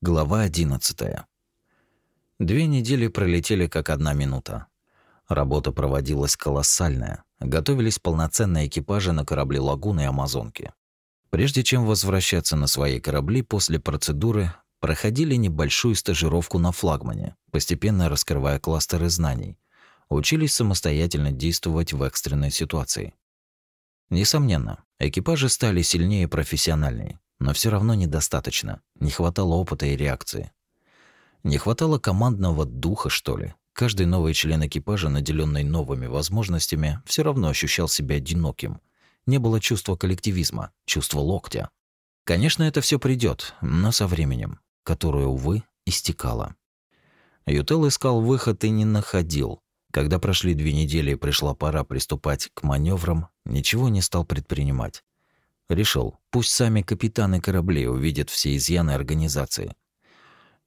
Глава 11. Две недели пролетели как одна минута. Работа проводилась колоссальная. Готовились полноценные экипажи на корабли Лагуны и Амазонки. Прежде чем возвращаться на свои корабли после процедуры, проходили небольшую стажировку на флагмане, постепенно раскрывая кластеры знаний. Учились самостоятельно действовать в экстренной ситуации. Несомненно, экипажи стали сильнее и профессиональнее, но все равно недостаточно. Не хватало опыта и реакции. Не хватало командного духа, что ли. Каждый новый член экипажа, наделенный новыми возможностями, все равно ощущал себя одиноким. Не было чувства коллективизма, чувства локтя. Конечно, это все придет, но со временем, которое, увы, истекало. Ютел искал выход и не находил. Когда прошли две недели и пришла пора приступать к маневрам, ничего не стал предпринимать. Решил, пусть сами капитаны кораблей увидят все изъяны организации.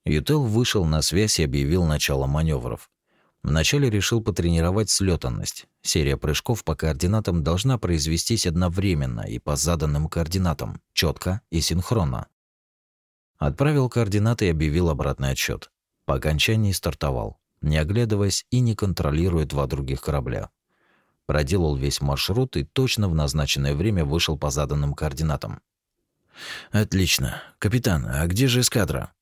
Ютел вышел на связь и объявил начало маневров. Вначале решил потренировать слетанность. Серия прыжков по координатам должна произвестись одновременно и по заданным координатам, четко и синхронно. Отправил координаты и объявил обратный отсчет. По окончании стартовал, не оглядываясь и не контролируя два других корабля проделал весь маршрут и точно в назначенное время вышел по заданным координатам. Отлично. Капитан, а где же эскадра?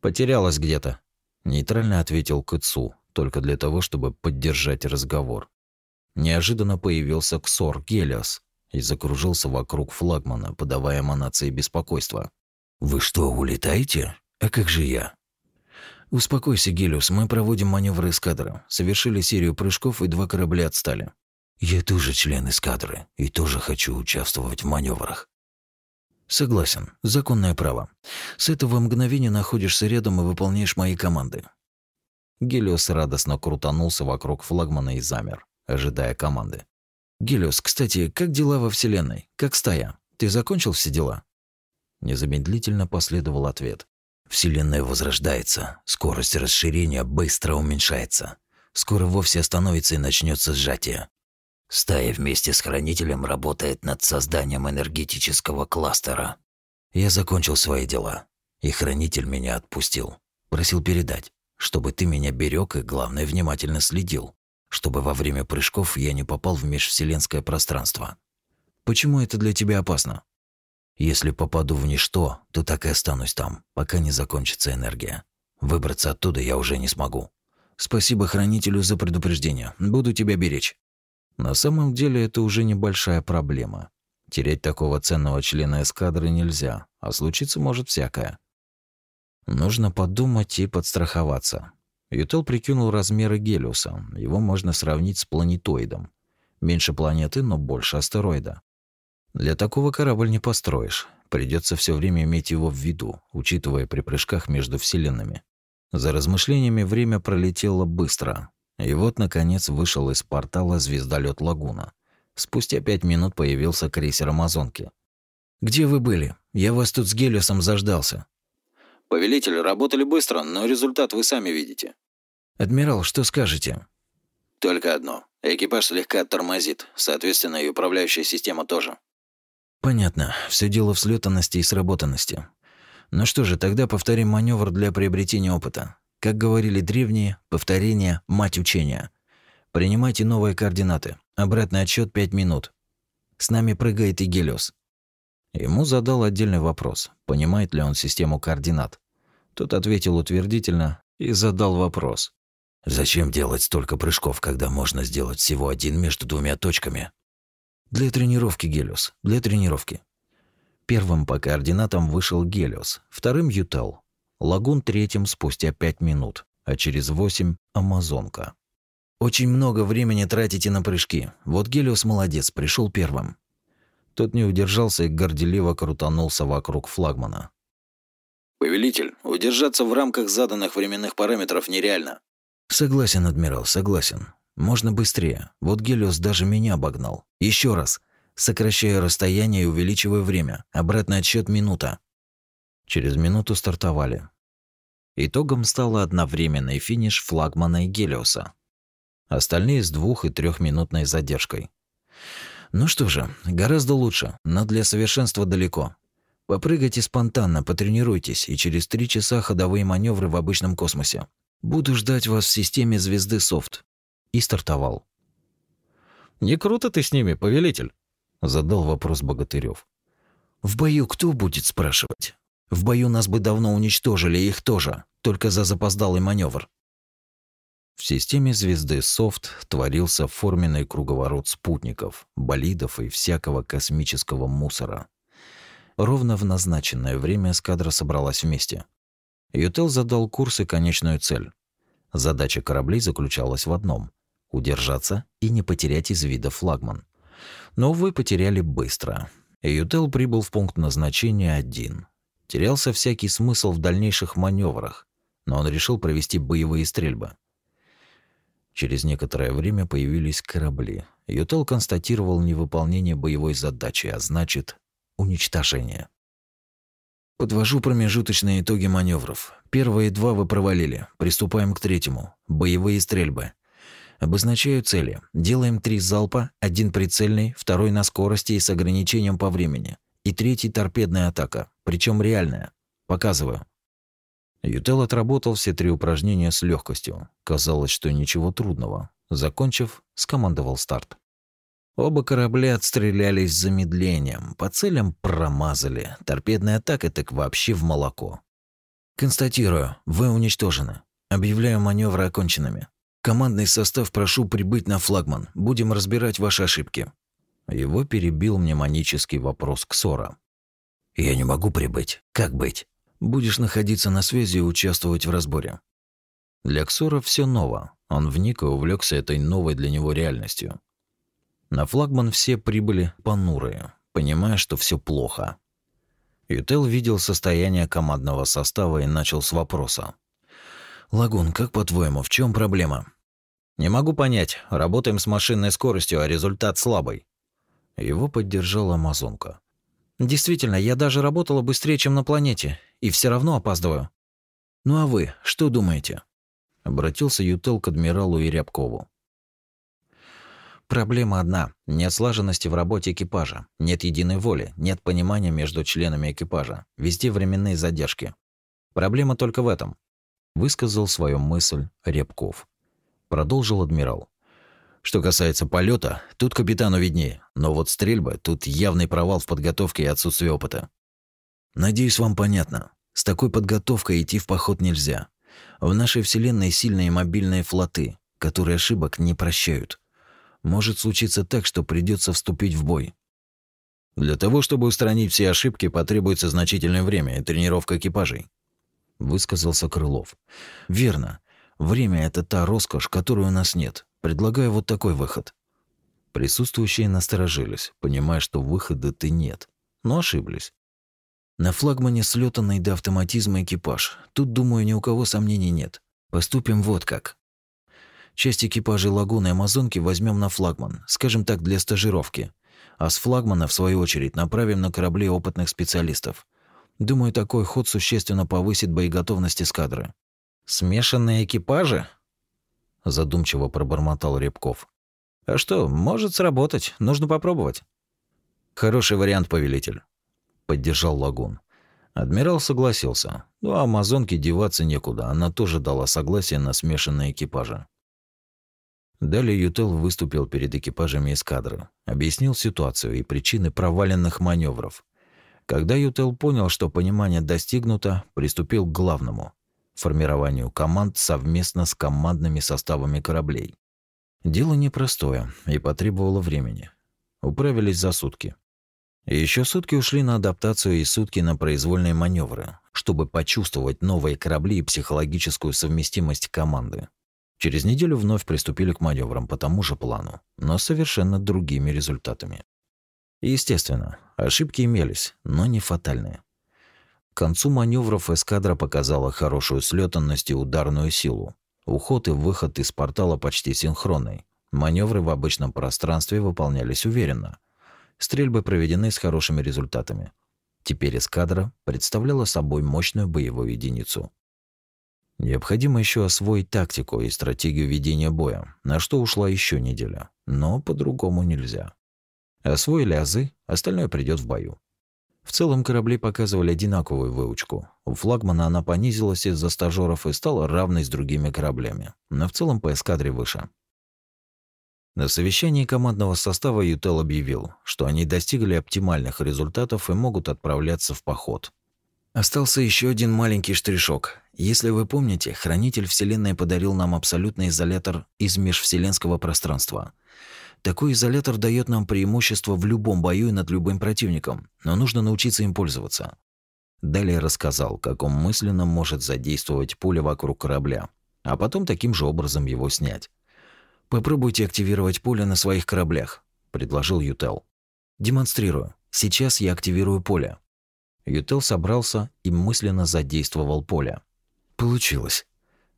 Потерялась где-то, нейтрально ответил Кыцу, только для того, чтобы поддержать разговор. Неожиданно появился Ксор Гелиос и закружился вокруг флагмана, подавая эманации беспокойства. «Вы что, улетаете? А как же я?» «Успокойся, Гелиос, мы проводим маневры эскадры. Совершили серию прыжков, и два корабля отстали. Я тоже член эскадры и тоже хочу участвовать в маневрах. Согласен, законное право. С этого мгновения находишься рядом и выполняешь мои команды. Гелиос радостно крутанулся вокруг флагмана и замер, ожидая команды. Гелиос, кстати, как дела во Вселенной? Как стая? Ты закончил все дела? Незамедлительно последовал ответ. Вселенная возрождается, скорость расширения быстро уменьшается. Скоро вовсе остановится и начнется сжатие. Стая вместе с хранителем работает над созданием энергетического кластера. Я закончил свои дела, и хранитель меня отпустил. Просил передать, чтобы ты меня берег и, главное, внимательно следил, чтобы во время прыжков я не попал в межвселенское пространство. Почему это для тебя опасно? Если попаду в ничто, то так и останусь там, пока не закончится энергия. Выбраться оттуда я уже не смогу. Спасибо хранителю за предупреждение. Буду тебя беречь. На самом деле это уже небольшая проблема. Терять такого ценного члена эскадры нельзя, а случиться может всякое. Нужно подумать и подстраховаться. Ютел прикинул размеры Гелиуса. Его можно сравнить с планетоидом. Меньше планеты, но больше астероида. Для такого корабль не построишь. Придется все время иметь его в виду, учитывая при прыжках между вселенными. За размышлениями время пролетело быстро. И вот, наконец, вышел из портала звездолет Лагуна. Спустя пять минут появился крейсер Амазонки. «Где вы были? Я вас тут с Гелиосом заждался». «Повелитель, работали быстро, но результат вы сами видите». «Адмирал, что скажете?» «Только одно. Экипаж слегка тормозит, соответственно, и управляющая система тоже». «Понятно. Все дело в слетанности и сработанности. Ну что же, тогда повторим маневр для приобретения опыта. Как говорили древние, повторение – мать учения. Принимайте новые координаты. Обратный отсчет 5 минут. С нами прыгает и Гелиос. Ему задал отдельный вопрос, понимает ли он систему координат. Тот ответил утвердительно и задал вопрос. «Зачем делать столько прыжков, когда можно сделать всего один между двумя точками?» «Для тренировки, Гелиос, для тренировки». Первым по координатам вышел Гелиос, вторым – Ютел, Лагун третьим спустя пять минут, а через восемь – Амазонка. Очень много времени тратите на прыжки. Вот Гелиос молодец, пришел первым. Тот не удержался и горделиво крутанулся вокруг флагмана. «Повелитель, удержаться в рамках заданных временных параметров нереально». «Согласен, адмирал, согласен. Можно быстрее. Вот Гелиос даже меня обогнал. Еще раз. Сокращаю расстояние и увеличиваю время. Обратный отсчет минута. Через минуту стартовали. Итогом стал одновременный финиш флагмана и Гелиоса. Остальные с двух- и трехминутной задержкой. Ну что же, гораздо лучше, но для совершенства далеко. Попрыгайте спонтанно, потренируйтесь, и через три часа ходовые маневры в обычном космосе. Буду ждать вас в системе звезды Софт. И стартовал. Не круто ты с ними, повелитель? Задал вопрос Богатырев. В бою кто будет спрашивать? В бою нас бы давно уничтожили, их тоже, только за запоздалый маневр. В системе звезды Софт творился форменный круговорот спутников, болидов и всякого космического мусора. Ровно в назначенное время эскадра собралась вместе. Ютел задал курс и конечную цель. Задача кораблей заключалась в одном – удержаться и не потерять из вида флагман. Но вы потеряли быстро. Ютел прибыл в пункт назначения один. Терялся всякий смысл в дальнейших маневрах, но он решил провести боевые стрельбы. Через некоторое время появились корабли. Ютел констатировал невыполнение боевой задачи, а значит, уничтожения. Подвожу промежуточные итоги маневров. Первые два вы провалили. Приступаем к третьему. Боевые стрельбы. Обозначаю цели. Делаем три залпа, один прицельный, второй на скорости и с ограничением по времени. И третий торпедная атака, причем реальная. Показываю. Ютел отработал все три упражнения с легкостью. Казалось, что ничего трудного. Закончив, скомандовал старт. Оба корабля отстрелялись с замедлением, по целям промазали. Торпедная атака так вообще в молоко. Констатирую, вы уничтожены. Объявляю маневры оконченными. Командный состав прошу прибыть на флагман. Будем разбирать ваши ошибки. Его перебил мнемонический вопрос Ксора. Я не могу прибыть. Как быть? Будешь находиться на связи и участвовать в разборе. Для Ксора все ново. Он вник и увлекся этой новой для него реальностью. На флагман все прибыли понурые, понимая, что все плохо. Ютел видел состояние командного состава и начал с вопроса. «Лагун, как по-твоему, в чем проблема?» «Не могу понять. Работаем с машинной скоростью, а результат слабый». Его поддержала Амазонка. «Действительно, я даже работала быстрее, чем на планете, и все равно опаздываю». «Ну а вы, что думаете?» Обратился Ютел к адмиралу и Рябкову. Проблема одна – нет слаженности в работе экипажа, нет единой воли, нет понимания между членами экипажа, везде временные задержки. Проблема только в этом. Высказал свою мысль Рябков. Продолжил адмирал. Что касается полета, тут капитану виднее, но вот стрельба, тут явный провал в подготовке и отсутствие опыта. Надеюсь, вам понятно. С такой подготовкой идти в поход нельзя. В нашей вселенной сильные мобильные флоты, которые ошибок не прощают может случиться так, что придется вступить в бой. Для того, чтобы устранить все ошибки, потребуется значительное время и тренировка экипажей, высказался Крылов. Верно. Время это та роскошь, которой у нас нет. Предлагаю вот такой выход. Присутствующие насторожились, понимая, что выхода-то нет, но ошиблись. На флагмане слетанный до автоматизма экипаж. Тут, думаю, ни у кого сомнений нет. Поступим вот как. Часть экипажей Лагуны Амазонки возьмем на флагман, скажем так, для стажировки. А с флагмана, в свою очередь, направим на корабли опытных специалистов. Думаю, такой ход существенно повысит боеготовность эскадры. «Смешанные экипажи?» Задумчиво пробормотал Рябков. «А что, может сработать, нужно попробовать». «Хороший вариант, повелитель», — поддержал Лагун. Адмирал согласился. Ну, а амазонке деваться некуда, она тоже дала согласие на смешанные экипажи. Далее Ютел выступил перед экипажами эскадры, объяснил ситуацию и причины проваленных маневров. Когда Ютел понял, что понимание достигнуто, приступил к главному – формированию команд совместно с командными составами кораблей. Дело непростое и потребовало времени. Управились за сутки. Еще сутки ушли на адаптацию и сутки на произвольные маневры, чтобы почувствовать новые корабли и психологическую совместимость команды. Через неделю вновь приступили к маневрам по тому же плану, но совершенно другими результатами. Естественно, ошибки имелись, но не фатальные. К концу маневров эскадра показала хорошую слетанность и ударную силу. Уход и выход из портала почти синхронный. Маневры в обычном пространстве выполнялись уверенно. Стрельбы проведены с хорошими результатами. Теперь эскадра представляла собой мощную боевую единицу. Необходимо еще освоить тактику и стратегию ведения боя, на что ушла еще неделя. Но по-другому нельзя. Освоили азы, остальное придет в бою. В целом корабли показывали одинаковую выучку. У флагмана она понизилась из-за стажеров и стала равной с другими кораблями, но в целом по эскадре выше. На совещании командного состава Ютел объявил, что они достигли оптимальных результатов и могут отправляться в поход. Остался еще один маленький штришок. Если вы помните, Хранитель Вселенной подарил нам абсолютный изолятор из межвселенского пространства – такой изолятор дает нам преимущество в любом бою и над любым противником, но нужно научиться им пользоваться. Далее рассказал, как он мысленно может задействовать поле вокруг корабля, а потом таким же образом его снять. «Попробуйте активировать поле на своих кораблях», – предложил Ютел. «Демонстрирую. Сейчас я активирую поле». Ютел собрался и мысленно задействовал поле. Получилось.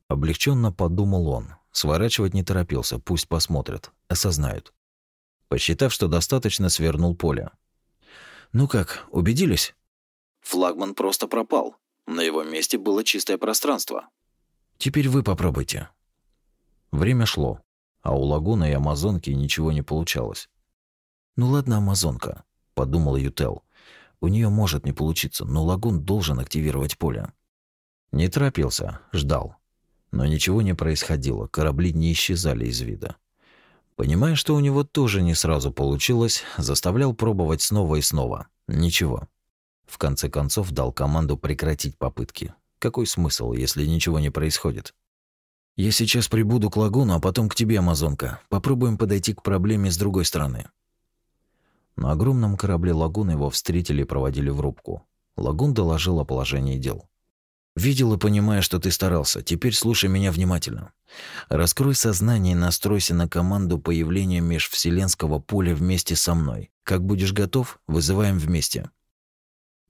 Облегченно подумал он, Сворачивать не торопился, пусть посмотрят, осознают. Посчитав, что достаточно, свернул поле. «Ну как, убедились?» Флагман просто пропал. На его месте было чистое пространство. «Теперь вы попробуйте». Время шло, а у лагуны и амазонки ничего не получалось. «Ну ладно, амазонка», — подумал Ютел. «У нее может не получиться, но лагун должен активировать поле». Не торопился, ждал. Но ничего не происходило, корабли не исчезали из вида. Понимая, что у него тоже не сразу получилось, заставлял пробовать снова и снова. Ничего. В конце концов дал команду прекратить попытки. Какой смысл, если ничего не происходит? Я сейчас прибуду к лагуну, а потом к тебе, Амазонка. Попробуем подойти к проблеме с другой стороны. На огромном корабле лагуны его встретили и проводили в рубку. Лагун доложил о положении дел. Видел и понимаю, что ты старался. Теперь слушай меня внимательно. Раскрой сознание и настройся на команду появления межвселенского поля вместе со мной. Как будешь готов, вызываем вместе.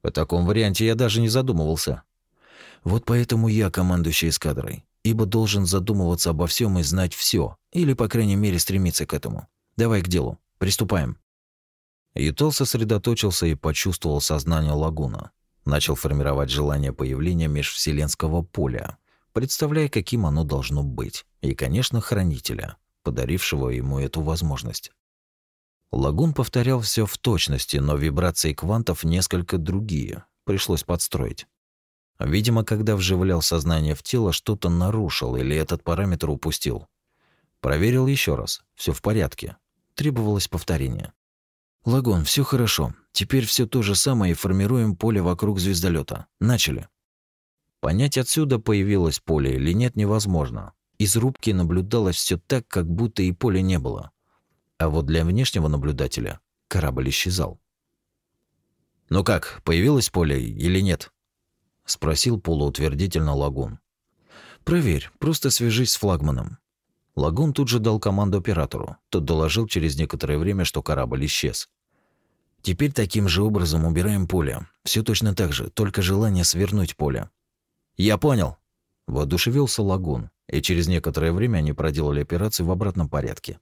По таком варианте я даже не задумывался. Вот поэтому я командующий эскадрой, ибо должен задумываться обо всем и знать все, или по крайней мере стремиться к этому. Давай к делу. Приступаем. Ютол сосредоточился и почувствовал сознание лагуна начал формировать желание появления межвселенского поля, представляя, каким оно должно быть, и, конечно, хранителя, подарившего ему эту возможность. Лагун повторял все в точности, но вибрации квантов несколько другие, пришлось подстроить. Видимо, когда вживлял сознание в тело, что-то нарушил или этот параметр упустил. Проверил еще раз, все в порядке. Требовалось повторение. Лагун, все хорошо. Теперь все то же самое и формируем поле вокруг звездолета. Начали. Понять отсюда появилось поле или нет невозможно. Из рубки наблюдалось все так, как будто и поля не было. А вот для внешнего наблюдателя корабль исчезал. «Ну как, появилось поле или нет?» – спросил полуутвердительно Лагун. «Проверь, просто свяжись с флагманом». Лагун тут же дал команду оператору. Тот доложил через некоторое время, что корабль исчез. Теперь таким же образом убираем поле. Все точно так же, только желание свернуть поле. Я понял. Воодушевился Лагун, и через некоторое время они проделали операцию в обратном порядке.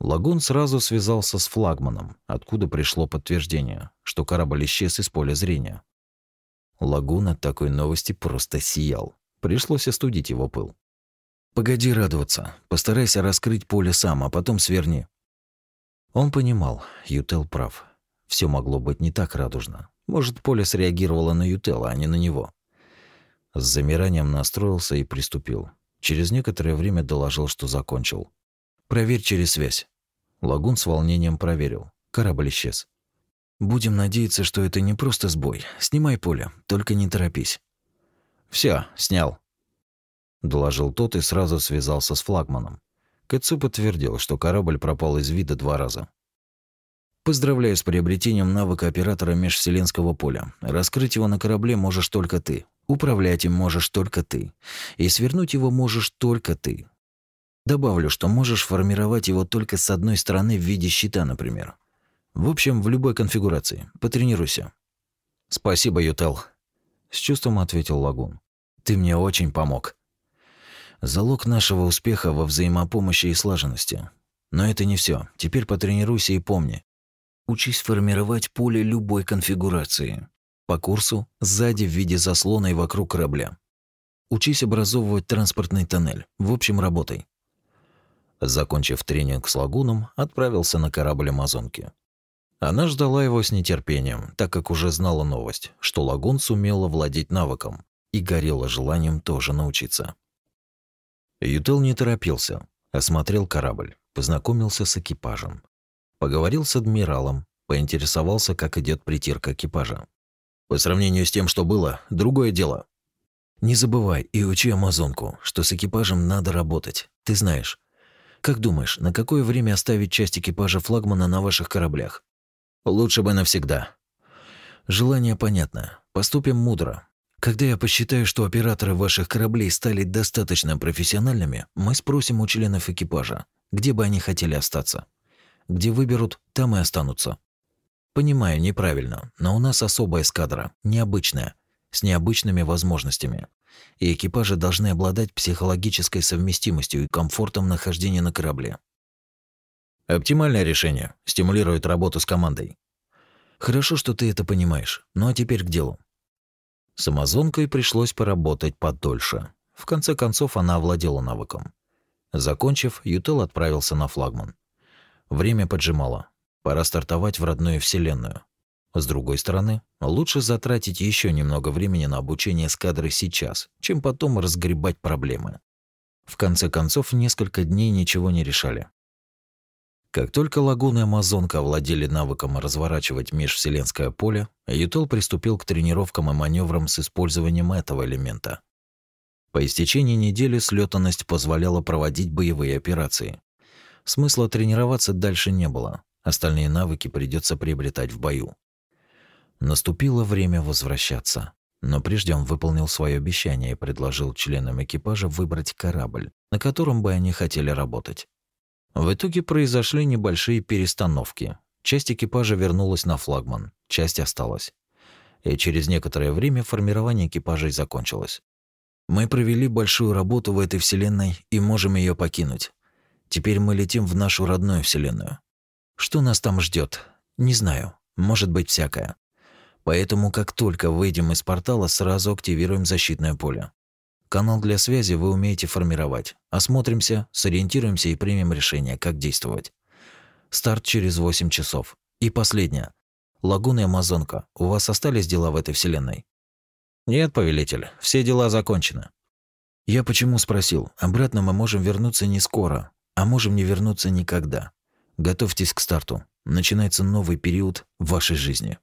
Лагун сразу связался с флагманом, откуда пришло подтверждение, что корабль исчез из поля зрения. Лагун от такой новости просто сиял. Пришлось остудить его пыл. «Погоди радоваться. Постарайся раскрыть поле сам, а потом сверни». Он понимал, Ютел прав. Все могло быть не так радужно. Может, поле среагировало на Ютела, а не на него. С замиранием настроился и приступил. Через некоторое время доложил, что закончил. «Проверь через связь». Лагун с волнением проверил. Корабль исчез. «Будем надеяться, что это не просто сбой. Снимай поле, только не торопись». Все, снял», — доложил тот и сразу связался с флагманом. Кэтсу подтвердил, что корабль пропал из вида два раза. Поздравляю с приобретением навыка оператора межвселенского поля. Раскрыть его на корабле можешь только ты. Управлять им можешь только ты. И свернуть его можешь только ты. Добавлю, что можешь формировать его только с одной стороны в виде щита, например. В общем, в любой конфигурации. Потренируйся. Спасибо, Ютел. С чувством ответил Лагун. Ты мне очень помог. Залог нашего успеха во взаимопомощи и слаженности. Но это не все. Теперь потренируйся и помни, Учись формировать поле любой конфигурации. По курсу, сзади в виде заслона и вокруг корабля. Учись образовывать транспортный тоннель. В общем, работай. Закончив тренинг с лагуном, отправился на корабль Амазонки. Она ждала его с нетерпением, так как уже знала новость, что Лагун сумела владеть навыком и горела желанием тоже научиться. Ютел не торопился, осмотрел корабль, познакомился с экипажем. Поговорил с адмиралом, поинтересовался, как идет притирка экипажа. По сравнению с тем, что было, другое дело. Не забывай и учи амазонку, что с экипажем надо работать. Ты знаешь. Как думаешь, на какое время оставить часть экипажа флагмана на ваших кораблях? Лучше бы навсегда. Желание понятно. Поступим мудро. Когда я посчитаю, что операторы ваших кораблей стали достаточно профессиональными, мы спросим у членов экипажа, где бы они хотели остаться. Где выберут, там и останутся. Понимаю, неправильно, но у нас особая эскадра, необычная, с необычными возможностями. И экипажи должны обладать психологической совместимостью и комфортом нахождения на корабле. Оптимальное решение. Стимулирует работу с командой. Хорошо, что ты это понимаешь. Ну а теперь к делу. С амазонкой пришлось поработать подольше. В конце концов, она овладела навыком. Закончив, Ютел отправился на флагман. Время поджимало. Пора стартовать в родную вселенную. С другой стороны, лучше затратить еще немного времени на обучение эскадры сейчас, чем потом разгребать проблемы. В конце концов, несколько дней ничего не решали. Как только Лагуна и Амазонка овладели навыком разворачивать межвселенское поле, Ютел приступил к тренировкам и маневрам с использованием этого элемента. По истечении недели слетанность позволяла проводить боевые операции. Смысла тренироваться дальше не было, остальные навыки придется приобретать в бою. Наступило время возвращаться. Но прежде он выполнил свое обещание и предложил членам экипажа выбрать корабль, на котором бы они хотели работать. В итоге произошли небольшие перестановки. Часть экипажа вернулась на флагман, часть осталась. И через некоторое время формирование экипажей закончилось. Мы провели большую работу в этой вселенной и можем ее покинуть. Теперь мы летим в нашу родную вселенную. Что нас там ждет? Не знаю. Может быть всякое. Поэтому как только выйдем из портала, сразу активируем защитное поле. Канал для связи вы умеете формировать. Осмотримся, сориентируемся и примем решение, как действовать. Старт через 8 часов. И последнее. Лагуна и Амазонка, у вас остались дела в этой вселенной? Нет, повелитель, все дела закончены. Я почему спросил? Обратно мы можем вернуться не скоро, а можем не вернуться никогда. Готовьтесь к старту. Начинается новый период в вашей жизни.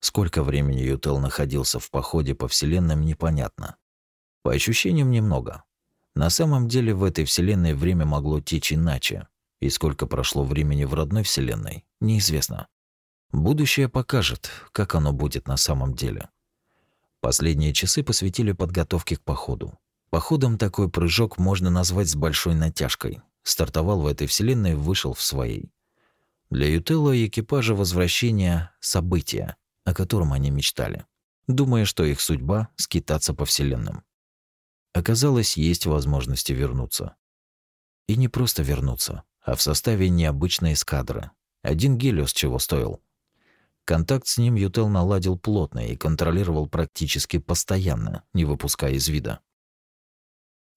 Сколько времени Ютел находился в походе по вселенным, непонятно. По ощущениям немного. На самом деле в этой вселенной время могло течь иначе, и сколько прошло времени в родной вселенной, неизвестно. Будущее покажет, как оно будет на самом деле. Последние часы посвятили подготовке к походу. Походом такой прыжок можно назвать с большой натяжкой. Стартовал в этой вселенной, вышел в своей. Для Ютелла и экипажа возвращения – событие, о котором они мечтали, думая, что их судьба – скитаться по вселенным. Оказалось, есть возможности вернуться. И не просто вернуться, а в составе необычной эскадры. Один Гелиос чего стоил. Контакт с ним Ютел наладил плотно и контролировал практически постоянно, не выпуская из вида.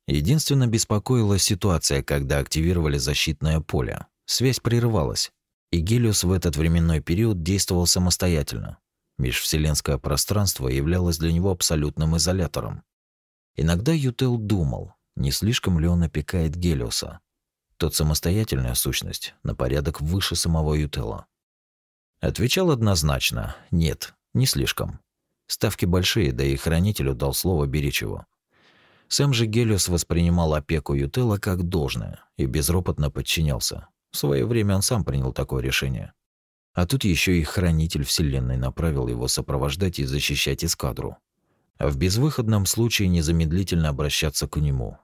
Единственно беспокоила ситуация, когда активировали защитное поле. Связь прерывалась, и Гелиос в этот временной период действовал самостоятельно. Межвселенское пространство являлось для него абсолютным изолятором. Иногда Ютел думал, не слишком ли он опекает Гелиоса. Тот самостоятельная сущность, на порядок выше самого Ютела. Отвечал однозначно «нет, не слишком». Ставки большие, да и хранителю дал слово беречь его. Сам же Гелиос воспринимал опеку Ютела как должное и безропотно подчинялся. В свое время он сам принял такое решение. А тут еще и хранитель Вселенной направил его сопровождать и защищать эскадру а в безвыходном случае незамедлительно обращаться к нему.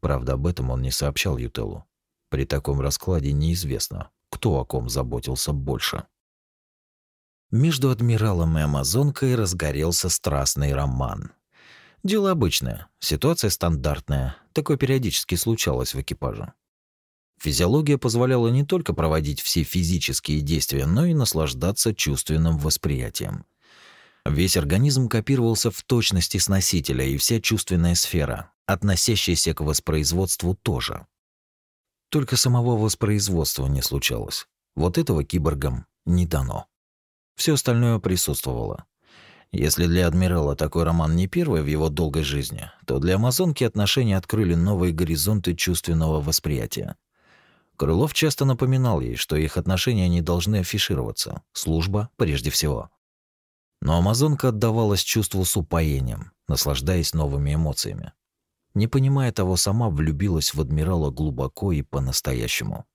Правда, об этом он не сообщал Ютелу. При таком раскладе неизвестно, кто о ком заботился больше. Между адмиралом и амазонкой разгорелся страстный роман. Дело обычное, ситуация стандартная, такое периодически случалось в экипаже. Физиология позволяла не только проводить все физические действия, но и наслаждаться чувственным восприятием – Весь организм копировался в точности с носителя, и вся чувственная сфера, относящаяся к воспроизводству, тоже. Только самого воспроизводства не случалось. Вот этого киборгам не дано. Все остальное присутствовало. Если для адмирала такой роман не первый в его долгой жизни, то для амазонки отношения открыли новые горизонты чувственного восприятия. Крылов часто напоминал ей, что их отношения не должны афишироваться, служба прежде всего. Но амазонка отдавалась чувству с упоением, наслаждаясь новыми эмоциями. Не понимая того, сама влюбилась в адмирала глубоко и по-настоящему.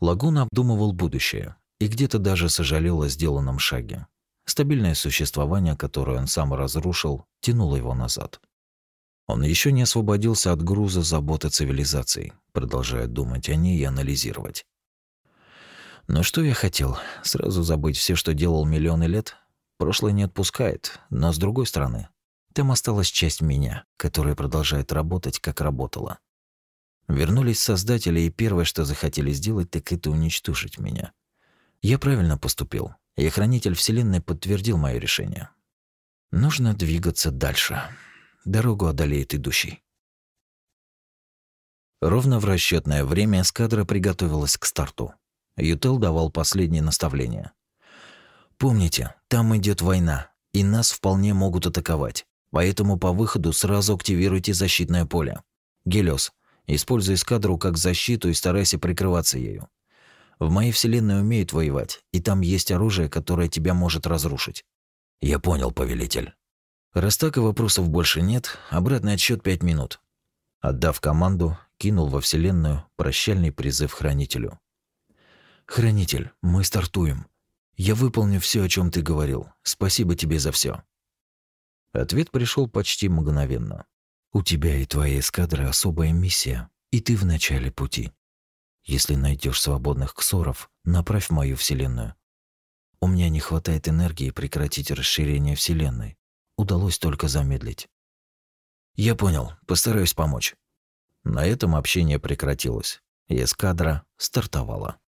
Лагуна обдумывал будущее и где-то даже сожалел о сделанном шаге. Стабильное существование, которое он сам разрушил, тянуло его назад. Он еще не освободился от груза заботы цивилизации, продолжая думать о ней и анализировать. Но что я хотел? Сразу забыть все, что делал миллионы лет? Прошлое не отпускает, но с другой стороны, там осталась часть меня, которая продолжает работать, как работала. Вернулись создатели, и первое, что захотели сделать, так это уничтожить меня. Я правильно поступил, и хранитель Вселенной подтвердил мое решение. Нужно двигаться дальше. Дорогу одолеет идущий. Ровно в расчетное время эскадра приготовилась к старту. Ютел давал последние наставления. «Помните, там идет война, и нас вполне могут атаковать. Поэтому по выходу сразу активируйте защитное поле. Гелиос, используй эскадру как защиту и старайся прикрываться ею. В моей вселенной умеют воевать, и там есть оружие, которое тебя может разрушить. Я понял, повелитель. Раз так и вопросов больше нет, обратный отсчет пять минут. Отдав команду, кинул во вселенную прощальный призыв хранителю. Хранитель, мы стартуем. Я выполню все, о чем ты говорил. Спасибо тебе за все. Ответ пришел почти мгновенно. У тебя и твоей эскадры особая миссия, и ты в начале пути. Если найдешь свободных ксоров, направь мою вселенную. У меня не хватает энергии прекратить расширение вселенной. Удалось только замедлить. Я понял, постараюсь помочь. На этом общение прекратилось, эскадра стартовала.